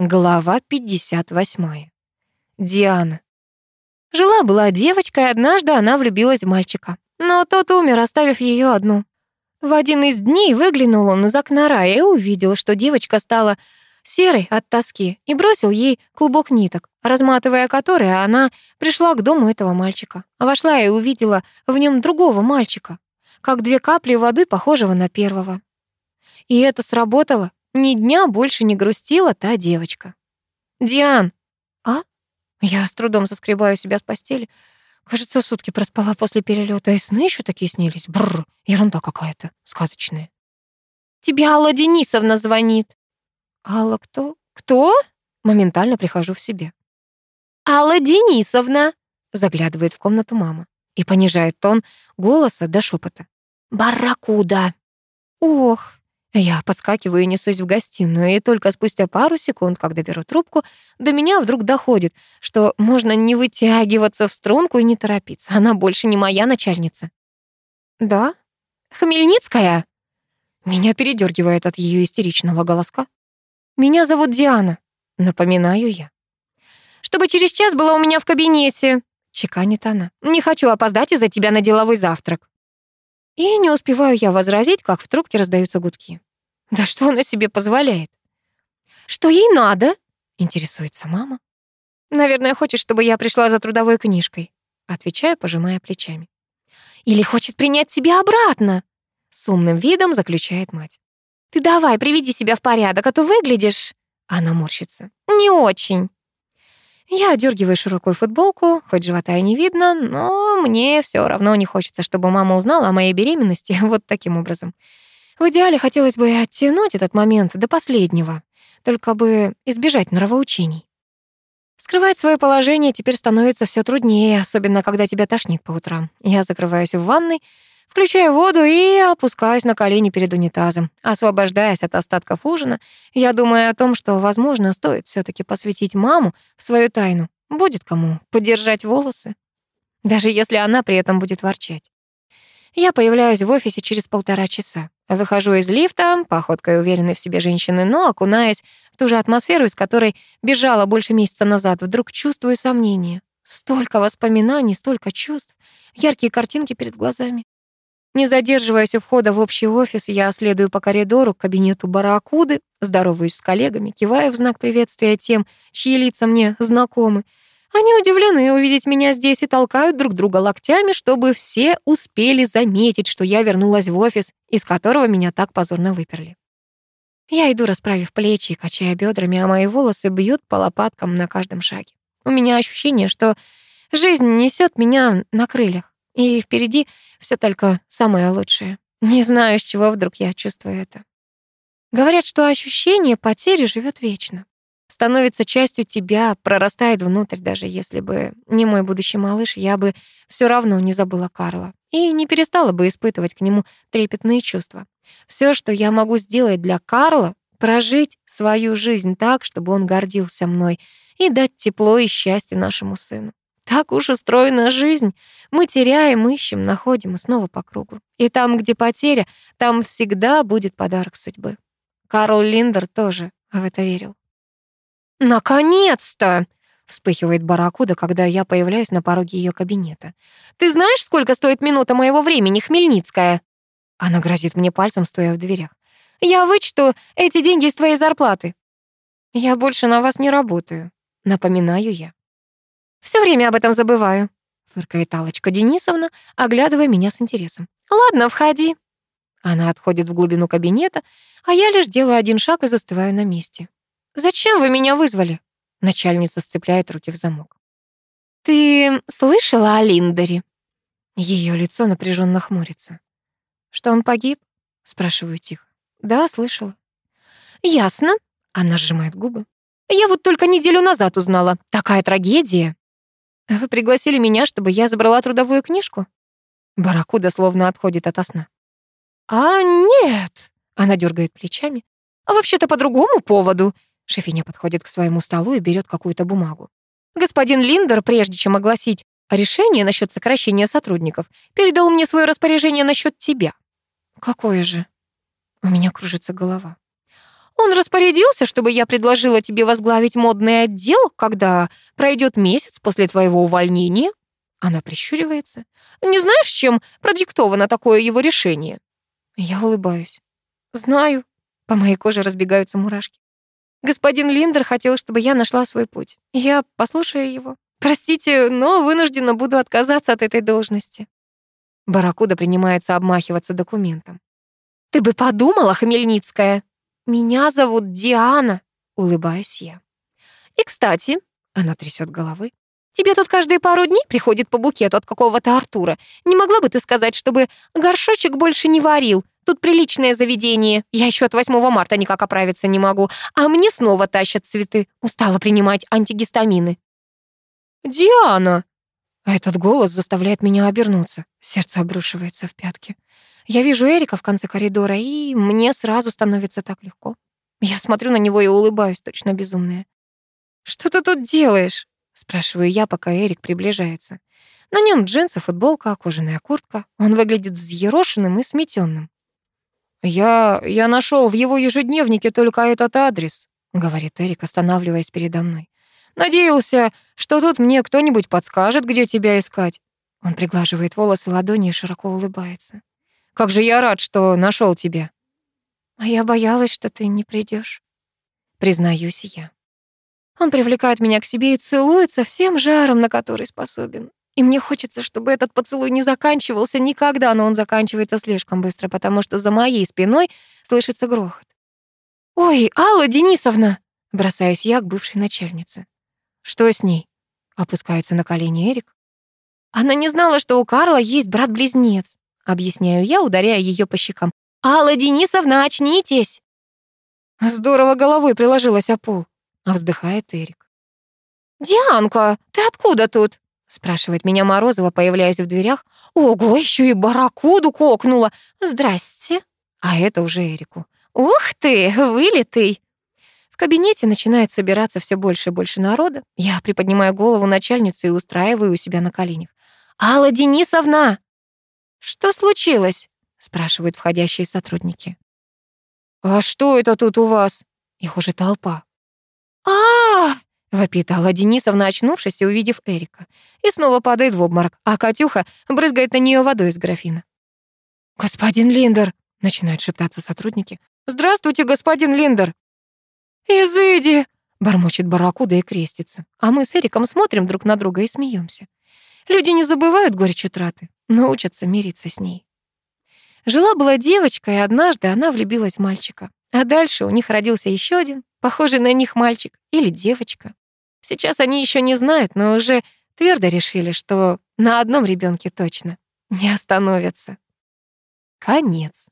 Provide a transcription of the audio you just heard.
Глава 58. Диана. Жила-была девочка, и однажды она влюбилась в мальчика. Но тот умер, оставив ее одну. В один из дней выглянул он из окна рая и увидел, что девочка стала серой от тоски, и бросил ей клубок ниток, разматывая которые, она пришла к дому этого мальчика. Вошла и увидела в нем другого мальчика, как две капли воды, похожего на первого. И это сработало. Ни дня больше не грустила та девочка. «Диан!» «А?» Я с трудом соскребаю себя с постели. Кажется, сутки проспала после перелета, и сны еще такие снились. Бррр, ерунда какая-то, сказочная. «Тебе Алла Денисовна звонит». «Алла кто? Кто?» Моментально прихожу в себе. «Алла Денисовна!» Заглядывает в комнату мама и понижает тон голоса до шепота. «Барракуда!» «Ох!» Я подскакиваю и несусь в гостиную, и только спустя пару секунд, когда беру трубку, до меня вдруг доходит, что можно не вытягиваться в струнку и не торопиться. Она больше не моя начальница. «Да? Хмельницкая?» Меня передергивает от ее истеричного голоска. «Меня зовут Диана», — напоминаю я. «Чтобы через час была у меня в кабинете», — чеканит она. «Не хочу опоздать из-за тебя на деловой завтрак». И не успеваю я возразить, как в трубке раздаются гудки. Да что она себе позволяет? Что ей надо? Интересуется мама. Наверное, хочет, чтобы я пришла за трудовой книжкой. Отвечаю, пожимая плечами. Или хочет принять тебя обратно. С умным видом заключает мать. Ты давай, приведи себя в порядок, а то выглядишь... Она морщится. Не очень. Я одергиваю широкую футболку, хоть живота и не видно, но мне все равно не хочется, чтобы мама узнала о моей беременности вот таким образом. В идеале хотелось бы оттянуть этот момент до последнего, только бы избежать нравоучений. Скрывать свое положение теперь становится все труднее, особенно когда тебя тошнит по утрам. Я закрываюсь в ванной, включаю воду и опускаюсь на колени перед унитазом. Освобождаясь от остатков ужина, я думаю о том, что, возможно, стоит все таки посвятить маму в свою тайну. Будет кому подержать волосы. Даже если она при этом будет ворчать. Я появляюсь в офисе через полтора часа. Выхожу из лифта, походкой уверенной в себе женщины, но, окунаясь в ту же атмосферу, из которой бежала больше месяца назад, вдруг чувствую сомнения. Столько воспоминаний, столько чувств, яркие картинки перед глазами. Не задерживаясь у входа в общий офис, я следую по коридору к кабинету Барракуды, здороваюсь с коллегами, киваю в знак приветствия тем, чьи лица мне знакомы. Они удивлены увидеть меня здесь и толкают друг друга локтями, чтобы все успели заметить, что я вернулась в офис, из которого меня так позорно выперли. Я иду, расправив плечи и качая бедрами, а мои волосы бьют по лопаткам на каждом шаге. У меня ощущение, что жизнь несет меня на крыльях, и впереди все только самое лучшее. Не знаю, с чего вдруг я чувствую это. Говорят, что ощущение потери живет вечно становится частью тебя, прорастает внутрь, даже если бы не мой будущий малыш, я бы все равно не забыла Карла и не перестала бы испытывать к нему трепетные чувства. Все, что я могу сделать для Карла, прожить свою жизнь так, чтобы он гордился мной и дать тепло и счастье нашему сыну. Так уж устроена жизнь. Мы теряем, ищем, находим и снова по кругу. И там, где потеря, там всегда будет подарок судьбы. Карл Линдер тоже в это верил. «Наконец-то!» — вспыхивает Барракуда, когда я появляюсь на пороге ее кабинета. «Ты знаешь, сколько стоит минута моего времени, Хмельницкая?» Она грозит мне пальцем, стоя в дверях. «Я вычту эти деньги из твоей зарплаты». «Я больше на вас не работаю», — напоминаю я. Все время об этом забываю», — фыркает Аллочка Денисовна, оглядывая меня с интересом. «Ладно, входи». Она отходит в глубину кабинета, а я лишь делаю один шаг и застываю на месте. «Зачем вы меня вызвали?» Начальница сцепляет руки в замок. «Ты слышала о Линдере?» Ее лицо напряженно хмурится. «Что он погиб?» Спрашиваю тихо. «Да, слышала». «Ясно». Она сжимает губы. «Я вот только неделю назад узнала. Такая трагедия». «Вы пригласили меня, чтобы я забрала трудовую книжку?» Баракуда словно отходит от сна. «А нет», — она дергает плечами. «Вообще-то по другому поводу. Шефиня подходит к своему столу и берет какую-то бумагу. Господин Линдер, прежде чем огласить решение насчет сокращения сотрудников, передал мне свое распоряжение насчет тебя. Какое же? У меня кружится голова. Он распорядился, чтобы я предложила тебе возглавить модный отдел, когда пройдет месяц после твоего увольнения. Она прищуривается. Не знаешь, чем продиктовано такое его решение? Я улыбаюсь. Знаю. По моей коже разбегаются мурашки. Господин Линдер хотел, чтобы я нашла свой путь. Я послушаю его. Простите, но вынуждена буду отказаться от этой должности. Баракуда принимается обмахиваться документом. Ты бы подумала, Хмельницкая. Меня зовут Диана, улыбаюсь я. И, кстати, она трясет головой. Тебе тут каждые пару дней приходит по букету от какого-то Артура. Не могла бы ты сказать, чтобы горшочек больше не варил? Тут приличное заведение. Я еще от 8 марта никак оправиться не могу. А мне снова тащат цветы. Устала принимать антигистамины. «Диана!» Этот голос заставляет меня обернуться. Сердце обрушивается в пятки. Я вижу Эрика в конце коридора, и мне сразу становится так легко. Я смотрю на него и улыбаюсь, точно безумная. «Что ты тут делаешь?» Спрашиваю я, пока Эрик приближается. На нем джинсы, футболка, кожаная куртка. Он выглядит взъерошенным и сметенным. «Я... я нашел в его ежедневнике только этот адрес», — говорит Эрик, останавливаясь передо мной. «Надеялся, что тут мне кто-нибудь подскажет, где тебя искать». Он приглаживает волосы ладони и широко улыбается. «Как же я рад, что нашел тебя». «А я боялась, что ты не придешь. признаюсь я. Он привлекает меня к себе и целует со всем жаром, на который способен. И мне хочется, чтобы этот поцелуй не заканчивался никогда, но он заканчивается слишком быстро, потому что за моей спиной слышится грохот. «Ой, Алла Денисовна!» — бросаюсь я к бывшей начальнице. «Что с ней?» — опускается на колени Эрик. «Она не знала, что у Карла есть брат-близнец», — объясняю я, ударяя ее по щекам. «Алла Денисовна, очнитесь!» Здорово головой приложилась о пол. Вздыхает Эрик. «Дианка, ты откуда тут?» Спрашивает меня Морозова, появляясь в дверях. «Ого, еще и барракуду кокнула! Здрасте!» А это уже Эрику. «Ух ты, вылитый!» В кабинете начинает собираться все больше и больше народа. Я приподнимаю голову начальницы и устраиваю у себя на коленях. «Алла Денисовна!» «Что случилось?» — спрашивают входящие сотрудники. «А что это тут у вас?» Их уже толпа а вопит Алла Денисовна, очнувшись и увидев Эрика. И снова падает в обморок, а Катюха брызгает на нее водой из графина. «Господин Линдер!» — начинают шептаться сотрудники. «Здравствуйте, господин Линдер!» «Изыди!» — бормочет барракуда и крестится. А мы с Эриком смотрим друг на друга и смеемся. Люди не забывают горечь утраты, но учатся мириться с ней. Жила-была девочка, и однажды она влюбилась в мальчика. А дальше у них родился еще один, похожий на них мальчик или девочка. Сейчас они еще не знают, но уже твердо решили, что на одном ребенке точно не остановятся. Конец.